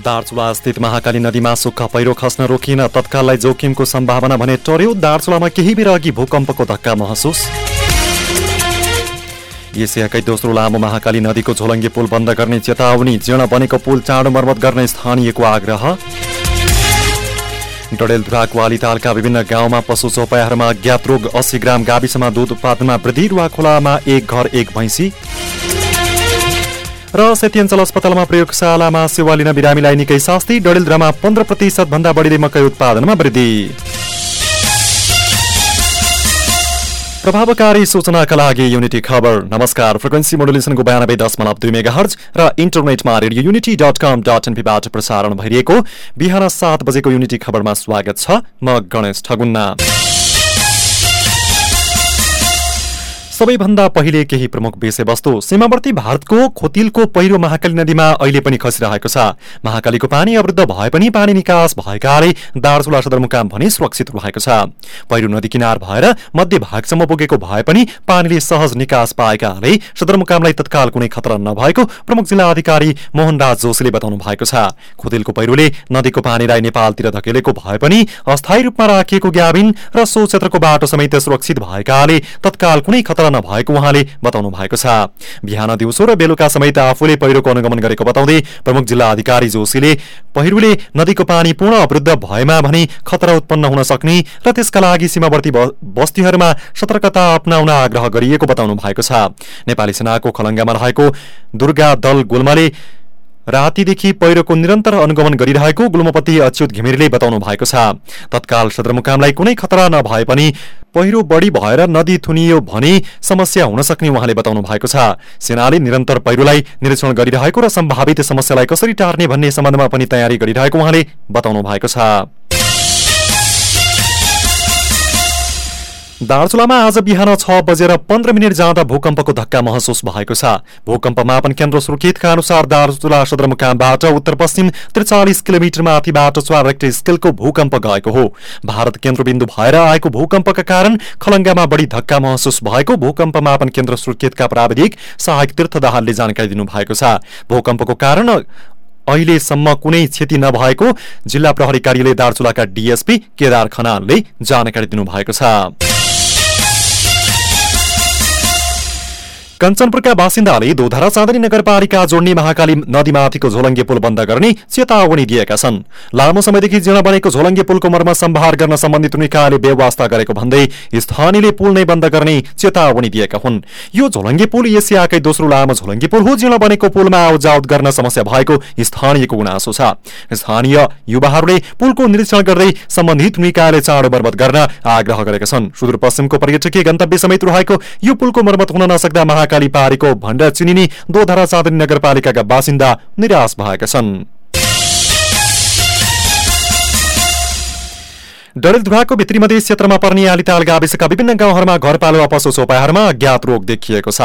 दार्चुला स्थित महाकाली नदीमा सुक्खा पहिरो खस्न रोकिन तत्काललाई जोखिमको सम्भावना भने टर्यो। दार्चुलामा केही बेर अघि भूकम्पको धक्का महसुस। एसियाकै दोस्रो लामो महाकाली नदीको झोलङ्गे पुल बन्द गर्ने चेतावनी जीर्ण बनेको पुल चाँडो मर्मत गर्ने स्थानीयको आग्रह। डडेलधुराको आलितालका विभिन्न गाउँमा पशु चौपायाहरूमा अज्ञात रोग अस्सी ग्राम गाविसमा दूध उत्पादनमा वृद्धि रुवा खोलामा एक घर एक भैँसी। र सेती अञ्चल अस्पतालमा प्रयोगशालामा सेवा लिन बिरामीलाई निकै शास्ति डडेलधुरामा पन्ध्र प्रतिशत भन्दा बढीले मकै उत्पादनमा वृद्धि। प्रभावकारी सूचनाका लागि युनिटी खबर। नमस्कार फ्रिक्वेन्सी मोडुलेसनको बयानब्बे दशमलव दुई मेगा हर्ज र इन्टरनेटमा radio unity dot com dot एनपीबाट प्रसारण भइरहेको बिहान सात बजेको युनिटी खबरमा स्वागत छ म गणेश ठगुन्ना। सबैभन्दा पहिले केही प्रमुख विषयवस्तु। सीमावर्ती भारतको खोतिलको पहिरो महाकाली नदीमा अहिले पनि खसिरहेको छ। महाकालीको पानी अवरुद्ध भए पनि पानी निकास भएकाले दार्चुला सदरमुकाम भने सुरक्षित रहेको छ। पहिरो नदी किनार भएर मध्य भागसम्म पुगेको भए पनि पानीले सहज निकास पाएकाले सदरमुकामलाई तत्काल कुनै खतरा नभएको प्रमुख जिल्ला अधिकारी मोहनराज जोशीले बताउनु भएको छ। खोतिलको पहिरोले नदीको पानीलाई नेपालतिर धकेलेको भए पनि अस्थायी रूपमा राखिएको ग्याबिन र सो क्षेत्रको बाटो समेत सुरक्षित भएकाले तत्काल कुनै खतरा नभएको उहाँले बताउनु भएको छ। बिहान दिउँसो र बेलुका समेत आफूले पहिरोको अनुगमन गरेको बताउँदै प्रमुख जिल्ला अधिकारी जोशीले पहिरोले नदीको पानी पूर्ण अवरुद्ध भएमा भने खतरा उत्पन्न हुन सक्ने र त्यसका लागि सीमावर्ती बस्तीहरूमा सतर्कता अप्नाउन आग्रह गरिएको बताउनु भएको छ। नेपाली सेनाको खलङ्गामा रहेको दुर्गा दल गुल्माले रातिदेखि पहिरोको निरन्तर अनुगमन गरिरहेको गुल्मपति अच्युत घिमिरेले बताउनु भएको छ। तत्काल सदरमुकामलाई कुनै खतरा नभए पनि पहिरो बढी भएर नदी थुनियो भने समस्या हुन सक्ने उहाँले बताउनु भएको छ। सेनाले निरन्तर पहिरोलाई निरीक्षण गरिरहेको र सम्भावित समस्यालाई कसरी टार्ने भन्ने सम्बन्धमा पनि तयारी गरिरहेको उहाँले बताउनु भएको छ। दार्चुलामा आज बिहान छ बजेर पन्ध्र मिनट जाँदा भूकम्पको धक्का महसुस भएको छ। भूकम्प मापन केन्द्र सुर्खेतका अनुसार दार्चुला सदरमुकामबाट उत्तर पश्चिम त्रिचालिस किलोमिटर माथिबाट चार रेक्टर स्केलको भूकम्प गएको हो। भारत केन्द्रबिन्दु भएर आएको भूकम्पका कारण खलङ्गामा बढी धक्का महसुस भएको भूकम्प मापन केन्द्र सुर्खेतका प्राविधिक सहायक तीर्थ दाहालले जानकारी दिनुभएको छ। भूकम्पको कारण अहिलेसम्म कुनै क्षति नभएको जिल्ला प्रहरी कार्यालय दार्चुलाका डीएसपी केदार खनालले जानकारी दिनुभएको छ। कञ्चनपुरका बासिन्दाले दोधरा चाँदनी नगरपालिका जोड्ने महाकाली नदीमाथिको झोलङ्गे पुल बन्द गर्ने चेतावनी दिएका छन्। लामो समयदेखि जीर्ण बनेको झोलङ्गे पुलको मर्म सम्भार गर्न सम्बन्धित निकायले व्यवस्था गरेको भन्दै स्थानीयले पुल नै बन्द गर्ने चेतावनी दिएका हुन्। यो झोलङ्गे पुल एसियाकै दोस्रो लामो झोलङ्गे पुल हो जीर्ण बनेको पुलमा आवजावत गर्न समस्या भएको स्थानीयको गुनासो छ। स्थानीय युवाहरूले पुलको निरीक्षण गर्दै सम्बन्धित निकायले चाँडो मर्मत गर्न आग्रह गरेका छन्। सुदूरपश्चिमको पर्यटकीय गन्तव्य समेत रहेको यो पुलको मर्मत हुन नसक्दा महाकाली पारेको भनेर चिनिने दोधरा चाँदनी नगरपालिकाका बासिन्दा निराश भएका छन्। डडेलधुराको भित्री मधेस क्षेत्रमा पर्ने आलिताल गाविसका विभिन्न गाउँहरूमा घरपालुवा पशु चोपाहरूमा अज्ञात रोग देखिएको छ।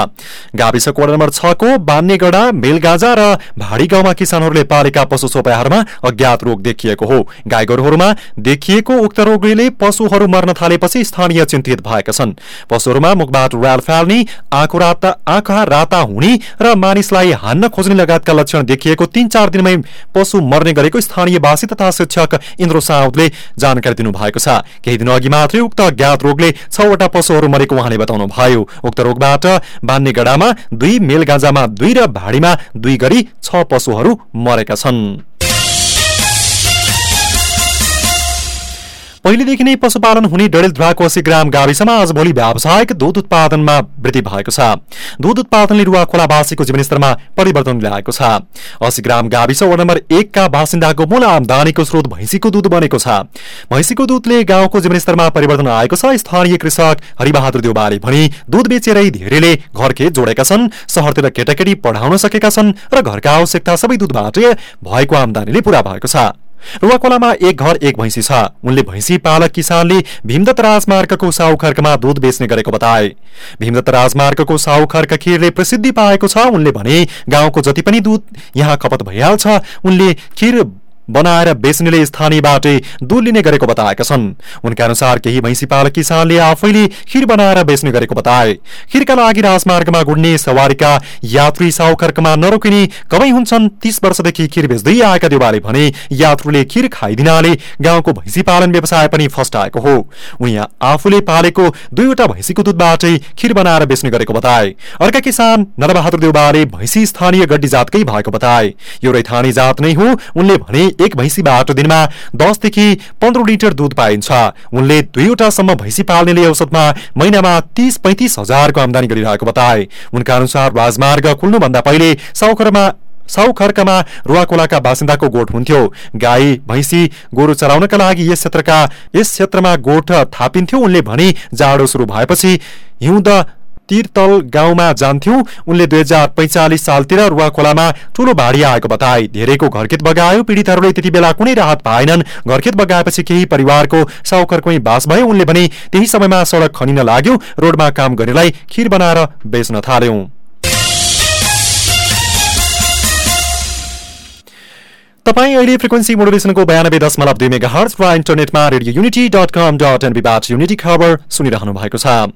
गाविसको वडा नम्बर छको बान्नेगडा मेलगाजा र भाडी गाउँमा किसानहरूले पालेका पशु चोपाहरूमा अज्ञात रोग देखिएको हो। गाई गोरुहरूमा देखिएको उक्त रोगले पशुहरू मर्न थालेपछि स्थानीय चिन्तित भएका छन्। पशुहरूमा मुखबाट र्याल फाल्ने आँखा राता हुने र मानिसलाई हान्न खोज्ने लगायतका लक्षण देखिएको तीन चार दिनमै पशु मर्ने गरेको स्थानीयवासी तथा शिक्षक इन्द्र साउदले जानकारी दिनु भएको छ। केही दिन अघि मात्रै उक्त ज्ञात रोगले छवटा पशुहरू मरेको उहाँले बताउनु भयो। उक्त रोगबाट बान्ने गडामा दुई मेलगाजामा दुई र भाडीमा दुई गरी छ पशुहरू मरेका छन्। पहिलेदेखि नै पशुपालन हुने डडेलधुराको अस्सी ग्राम गाविसमा आजभोलि व्यावसायिक दूध उत्पादनमा वृद्धि भएको छ। दूध उत्पादनले रुवा खोलावासीको जीवनस्तरमा परिवर्तन ल्याएको छ। अस्सी ग्राम गाविस वडा नम्बर एकका बासिन्दाको मूल आमदानीको स्रोत भैँसीको दूध बनेको छ। भैँसीको दूधले गाउँको जीवनस्तरमा परिवर्तन आएको छ। स्थानीय कृषक हरिबहादुर देउबाले भने दूध बेचेरै धेरैले घरखेत जोडेका छन् सहरतिर केटाकेटी पढाउन सकेका छन् र घरका आवश्यकता सबै दूधबाट भएको आमदानीले पूरा भएको छ। रुवाकोलामा एक घर एक भैँसी छ। उनले भैँसी पालक किसानले भीमदत्त राजमार्गको साउखर्कमा दूध बेच्ने गरेको बताए। भीमदत्त राजमार्गको साउखर्क खिरले प्रसिद्धि पाएको छ। उनले भने गाउँको जति पनि दूध यहाँ खपत भइहाल्छ उनले खिर बनाएर बेच्नेले स्थानीयबाटै दुध लिने गरेको बताएका छन्। उनका अनुसार केही भैँसी पालक किसानले आफैले खिर बनाएर बेच्ने गरेको बताए। खिरका लागि राजमार्गमा गुड्ने सवारीका यात्री साउखर्कमा नरोकिने कमै हुन्छन्। तीस वर्षदेखि खिर बेच्दै आएका देवाले भने यात्रुले खिर खाइदिनाले गाउँको भैँसी पालन व्यवसाय पनि फस्टाएको हो। उनी आफूले पालेको दुईवटा भैँसीको दुधबाटै खिर बनाएर बेच्ने गरेको बताए। अर्का किसान नरबहादुर देउबाले भैँसी स्थानीय गड्डी जातकै भएको बताए। यो रैथानी जात नै हो। उनले भने एक भैँसीबाट दिनमा दसदेखि पन्ध्र लिटर दुध पाइन्छ। उनले दुईवटासम्म भैँसी पाल्नेले औसतमा महिनामा तीस पैंतिस हजारको आमदानी गरिरहेको बताए। उनका अनुसार राजमार्ग खुल्नुभन्दा पहिले साउखरमा साउखर्कमा रुवाकोलाका बासिन्दाको गोठ हुन्थ्यो। गाई भैँसी गोरु चराउनका लागि यस क्षेत्रका यस क्षेत्रमा गोठ थापिन्थ्यो। उनले भने जाडो सुरु भएपछि हिउँद तिरतल गाउँमा जान्थ्यौं। उनले दुई हजार पैंचालिस सालतिर रुवा खोलामा ठूलो भाडी आएको बताए। धेरैको घरखेत बगायो। पीड़ितहरूले त्यति बेला कुनै राहत पाएनन्। घरखेत बगाएपछि केही परिवारको साउकरकै बास भयो उनले भने त्यही समयमा सड़क खनिन लाग्यो। रोडमा काम गर्नेलाई खिर बनाएर बेच्न थाल्यौं। तपाईँ अहिले फ्रिक्वेन्सी मोडुलेसनको बयानब्बे दशमलव दुई मेगा हर्स र इन्टरनेटमा Radio Unity dot com dot एनबीबाट unity खबर सुनिरहनु भएको छ।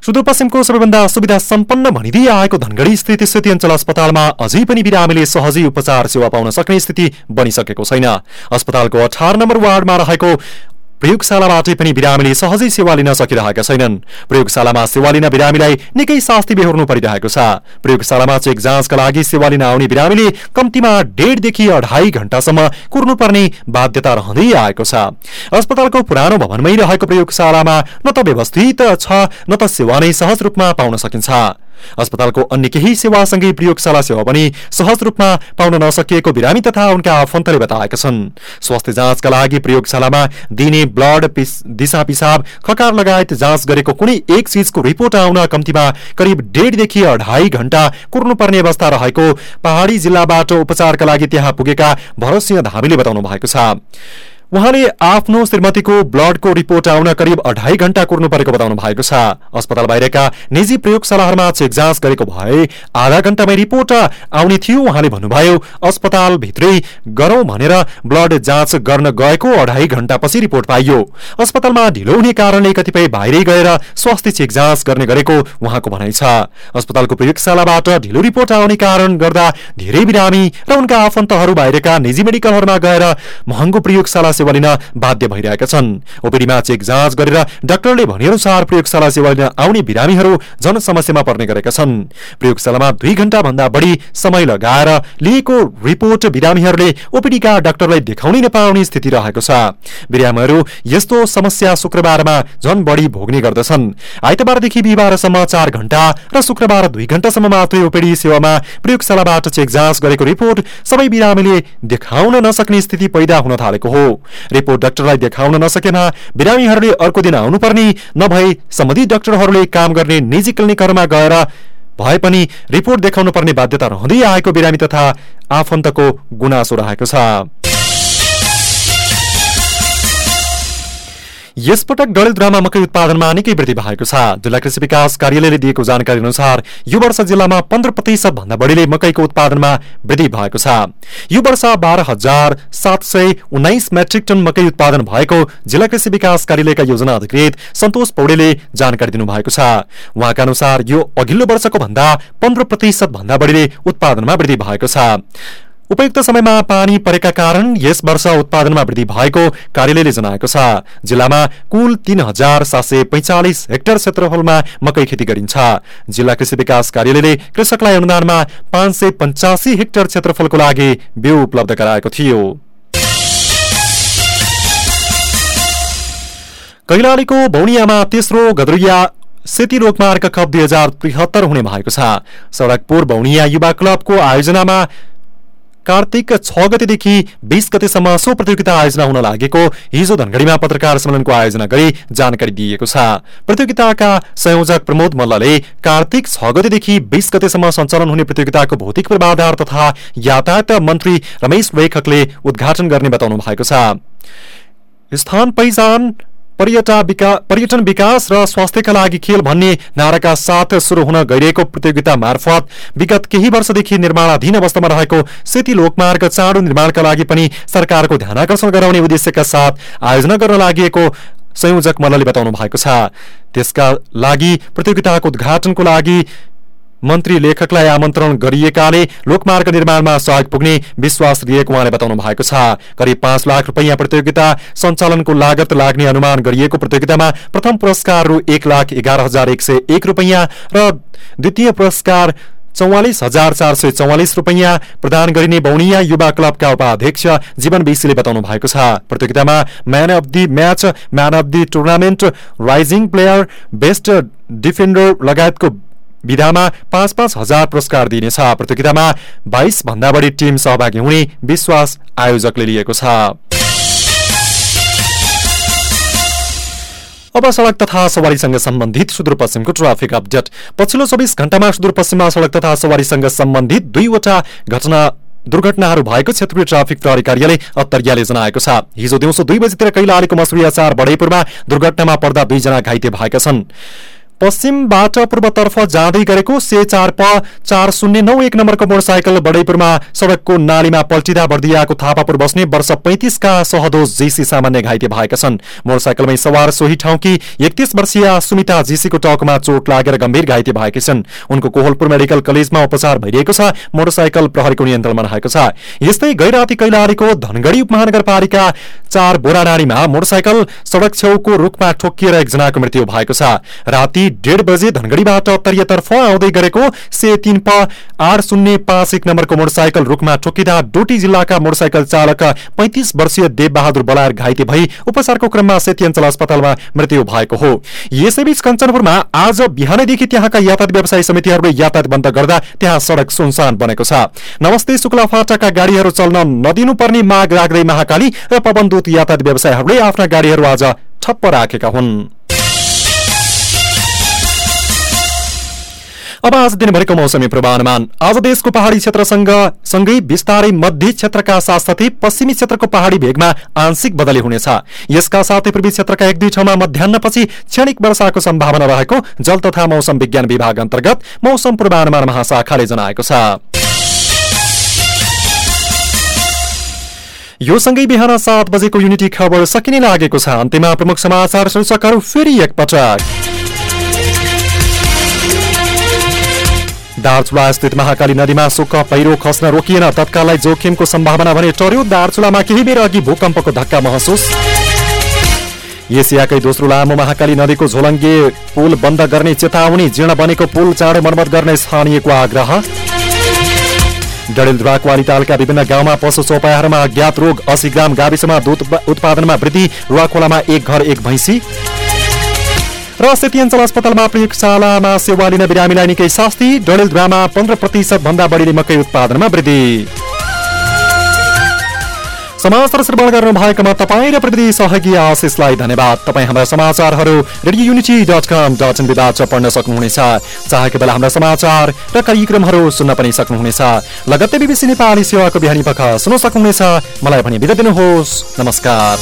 सुदूरपश्चिमको सबैभन्दा सुविधा सम्पन्न भनिदिए आएको धनगढ़ी स्थित स्थिति अञ्चल अस्पतालमा अझै पनि बिरामीले सहजै उपचार सेवा पाउन सक्ने स्थिति बनिसकेको छैन। अस्पतालको अठार नम्बर वार्डमा रहेको प्रयोगशालाबाटै पनि बिरामीले सहजै सेवा लिन सकिरहेका छैनन्। प्रयोगशालामा सेवा लिन बिरामीलाई निकै शास्ति बेहोर्नु परिरहेको छ। प्रयोगशालामा चेक जाँचका लागि सेवा लिन आउने बिरामीले कम्तीमा डेढदेखि अढाई घण्टासम्म कुर्नुपर्ने बाध्यता रहँदै आएको छ। अस्पतालको पुरानो भवनमै रहेको प्रयोगशालामा न त व्यवस्थित छ न त सेवा नै सहज रूपमा पाउन सकिन्छ। अस्पतालको अन्य केही सेवासँगै प्रयोगशाला सेवा पनि सहज रूपमा पाउन नसकिएको बिरामी तथा उनका आफन्तले बताएका छन्। स्वास्थ्य जाँचका लागि प्रयोगशालामा दिने ब्लड दिशा पिसाब खकार लगायत जाँच गरेको कुनै एक चिजको रिपोर्ट आउन कम्तीमा करिब डेढदेखि अढाई घण्टा कुर्नुपर्ने अवस्था रहेको पहाड़ी जिल्लाबाट उपचारका लागि त्यहाँ पुगेका भरत सिंह धामीले बताउनु भएको छ। उहाँले आफ्नो श्रीमतीको ब्लडको रिपोर्ट आउन करिब अढाई घण्टा कुर्नु परेको बताउनु भएको छ। अस्पताल बाहिरका निजी प्रयोगशालाहरूमा चेक जाँच गरेको भए आधा घण्टामै रिपोर्ट आउने थियो उहाँले भन्नुभयो अस्पताल भित्रै गरौं भनेर ब्लड जाँच गर्न गएको अढाई घण्टापछि रिपोर्ट पाइयो। अस्पतालमा ढिलो हुने कारणले कतिपय बाहिरै गएर स्वास्थ्य चेक जाँच गर्ने गरेको उहाँको भनाइ छ। अस्पतालको प्रयोगशालाबाट ढिलो रिपोर्ट आउने कारण गर्दा धेरै बिरामी र उनका आफन्तहरू बाहिरका निजी मेडिकलहरूमा गएर महँगो प्रयोगशाला सेवा लिन बाध्य भइरहेका छन्। ओपिडीमा चेक जाँच गरेर डाक्टरले भनेअनुसार प्रयोगशाला सेवा लिन आउने बिरामीहरू जनसमस्यामा पर्ने गरेका छन्। प्रयोगशालामा दुई घण्टा भन्दा बढ़ी समय लगाएर लिएको रिपोर्ट बिरामीहरूले ओपिडीका डाक्टरलाई देखाउनै नपाउने स्थिति रहेको छ। बिरामीहरू यस्तो समस्या शुक्रबारमा झन बढ़ी भोग्ने गर्दछन्। आइतबारदेखि बिहिबारसम्म चार घण्टा र शुक्रबार दुई घण्टासम्म मात्रै ओपिडी सेवामा प्रयोगशालाबाट चेक जाँच गरेको रिपोर्ट सबै बिरामीले देखाउन नसक्ने स्थिति पैदा हुन थालेको हो। रिपोर्ट डाक्टरलाई देखाउन नसकेमा बिरामीहरूले अर्को दिन आउनुपर्ने। नभए सम्बन्धित डाक्टरहरूले काम गर्ने निजी क्लिनिकहरूमा गएर भए पनि रिपोर्ट देखाउनु पर्ने बाध्यता रहँदै आएको बिरामी तथा आफन्तको गुनासो रहेको छ। यसपटक डडेलधुरामा मकै उत्पादनमा निकै वृद्धि भएको छ। जिल्ला कृषि विकास कार्यालयले दिएको जानकारी अनुसार यो वर्ष जिल्लामा पन्ध्र प्रतिशत भन्दा बढ़ीले मकैको उत्पादनमा वृद्धि भएको छ। यो वर्ष बाह्र हजार सात सय उन्नाइस मेट्रिक टन मकै उत्पादन भएको जिल्ला कृषि विकास कार्यालयका योजना अधिकृत सन्तोष पौडेले जानकारी दिनुभएको छ। उहाँका अनुसार यो अघिल्लो वर्षको भन्दा पन्ध्र प्रतिशत भन्दा बढ़ीले उत्पादनमा वृद्धि भएको छ। उपयुक्त समयमा पानी परेका कारण यस वर्ष उत्पादनमा वृद्धि भएको कार्यालयले जनाएको छ। जिल्लामा कुल तीन हजार सात सय पैंचालिस हेक्टर क्षेत्रफलमा मकै खेती गरिन्छ। जिल्ला कृषि विकास कार्यालयले कृषकलाई अनुदानमा पाँच सय पञ्चासी हेक्टर क्षेत्रफलको लागि बिउ उपलब्ध गराएको थियो। कैलालीको बौनियामा तेस्रो गदरिया सेती रोगमार्ग कप दुई हजार त्रिहत्तर हुने भएको छ। सड़कपुर बौनिया युवा क्लबको आयोजनामा कार्तिक छ गतेदेखि बीस गतेसम्म सो प्रतियोगिता आयोजना हुन लागेको हिजो धनगढ़ीमा पत्रकार सम्मेलनको आयोजना गरी जानकारी दिइएको छ। प्रतियोगिताका संयोजक प्रमोद मल्लले कार्तिक छ गतेदेखि बीस गतेसम्म सञ्चालन हुने प्रतियोगिताको भौतिक पूर्वाधार तथा यातायात मन्त्री रमेश लेखकले उद्घाटन गर्ने बताउनु भएको छ। स्थान पहिचान पर्यटन विकास र स्वास्थ्यका लागि खेल भन्ने नाराका साथ शुरू हुन गइरहेको प्रतियोगिता मार्फत विगत केही वर्षदेखि निर्माणाधीन अवस्थामा रहेको सेती लोकमार्ग चाँडो निर्माणका लागि पनि सरकारको ध्यान आकर्षण गराउने उद्देश्यका साथ आयोजना गर्न लागि संयोजक मल्लले बताउनु भएको छ। त्यसका लागि प्रतियोगिताको उद्घाटनको लागि मन्त्री लेखकलाई आमन्त्रण गरिएकाले लोकमार्ग निर्माणमा सहयोग पुग्ने विश्वास लिएको उहाँले बताउनु भएको छ। करिब पाँच लाख रुपियाँ प्रतियोगिता सञ्चालनको लागत लाग्ने अनुमान गरिएको प्रतियोगितामा प्रथम पुरस्कार रु एक लाख एघार हजार एक सय एक रुपियाँ र द्वितीय पुरस्कार चौवालिस हजार चार सय चौवालिस रुपियाँ प्रदान गरिने बौनिया युवा क्लबका उपाध्यक्ष जीवन विशीले बताउनु भएको छ। प्रतियोगितामा man of the match man of the tournament rising player best defender लगायतको विधामा पाँच पाँच हजार पुरस्कार दिइनेछ प्रतियोगितामा बाइस भन्दा बढी टिम सहभागी हुने विश्वास आयोजकले लिएको छ। अब सड़क तथा सवारीसँग सम्बन्धित सुदूरपश्चिमको ट्राफिक अपडेट। पछिल्लो चौबिस घण्टामा सुदूरपश्चिममा सड़क तथा सवारीसँग सम्बन्धित दुईवटा घटना दुर्घटनाहरू भएको क्षेत्रीय ट्राफिक प्रहरी कार्यालय अत्तरियाले जनाएको छ। हिजो दिउँसो दुई बजीतिर कैलालीको मसुरिया चार बडेपुरमा दुर्घटनामा पर्दा दुईजना घाइते भएका छन्। पश्चिमबाट पूर्वतर्फ जाँदै गरेको से चार प चार शून्य नौ एक नम्बरको मोटरसाइकल बडैपुरमा सड़कको नालीमा पल्टिँदा बर्दियाको थापापुर बस्ने वर्ष पैंतिसका सहदोष जीसी सामान्य घाइते भएका छन्। मोटरसाइकलमै सवार सोही ठाउँकी एकतीस वर्षीय सुमिता जीसीको टाउकोमा चोट लागेर गम्भीर घाइते भएकी छन्। उनको कोहलपुर मेडिकल कलेजमा उपचार भइरहेको छ मोटरसाइकल प्रहरीको नियन्त्रणमा रहेको छ। यस्तै गैराती कैलालीको धनगढ़ी उपमहानगरपालिका चार बोराडाँडीमा मोटरसाइकल सड़क छेउको रूखमा ठोकिएर एकजनाको मृत्यु भएको छ। राति डेढ बजे धनगढ़ीबाट उत्तरीयतर्फ आउँदै गरेको से तीन प आठ शून्य पाँच एक नम्बरको मोटरसाइकल रूखमा ठोकिँदा डोटी जिल्लाका मोटरसाइकल चालक पैंतिस वर्षीय देवबहादुर बलायर घाइते भई उपचारको क्रममा सेती अञ्चल अस्पतालमा मृत्यु भएको हो। यसैबीच कञ्चनपुरमा आज बिहानैदेखि त्यहाँका यातायात व्यवसायी समितिहरूले यातायात बन्द गर्दा त्यहाँ सड़क सुनसान बनेको छ। नमस्ते शुक्ला फाटाका गाड़ीहरू चल्न नदिनुपर्ने माग राख्दै महाकाली र पवनदूत यातायात व्यवसायीहरूले आफ्ना गाड़ीहरू आज ठप्प राखेका हुन्। अब आज दिनभरिको मौसमी पूर्वानुमान। आज देशको पहाड़ी क्षेत्रसँग सँगै विस्तारै मध्य क्षेत्रका साथसाथै पश्चिमी क्षेत्रको पहाड़ी भेगमा आंशिक बदली हुनेछ। यसका साथै पूर्वी क्षेत्रका एक दुई ठाउँमा मध्याहपछि क्षणिक वर्षाको सम्भावना रहेको जल तथा मौसम विज्ञान विभाग अन्तर्गत मौसम पूर्वानुमान महाशाखाले जनाएको छ। यो सँगै बिहान सात बजेको युनिटी खबर सकिने लागेको छ। अन्त्यमा प्रमुख समाचार शीर्षकहरू फेरि एकपटक। दार्चुला स्थित महाकाली नदीमा सुक्ख पहिरो खस्न रोकिएन तत्काललाई जोखिमको सम्भावना भने टर्यो। दार्चुलामा केही बेर अघि भूकम्पको धक्का महसुस। एसियाकै दोस्रो लामो महाकाली नदीको झोलङ्गे पुल बन्द गर्ने चेतावनी जीर्ण बनेको पुल चाँडो मर्मत गर्ने स्थानीयको आग्रह। डडेलधुरा क्वालितालका विभिन्न गाउँमा पशु चौपायाहरूमा अज्ञात रोग असी ग्राम गाविसमा दुध उत्पादनमा वृद्धि रुवाखोलामा एक घर एक भैँसी। र सेती अञ्चल अस्पतालमा प्रयोगशालामा सेवा लिन बिरामीलाई निकै शास्ति डडेलधुरामा पन्ध्र प्रतिशत भन्दा बढीले मकै उत्पादनमा वृद्धि। समाचार श्रवण गर्नु भएकोमा तपाईँ र प्रविधि सहयोगी आशिषलाई धन्यवाद। तपाईँ हाम्रा समाचारहरू Radio Unity dot com dot इनबाट पढ्न सक्नुहुनेछ। चाहेको बेला हाम्रा समाचार र कार्यक्रमहरू सुन्न पनि सक्नुहुनेछ। लगत्तै बिबिसी नेपाली सेवाको बिहानी पख सुन्न सक्नुहुनेछ। मलाई भने बिदा दिनुहोस्। नमस्कार।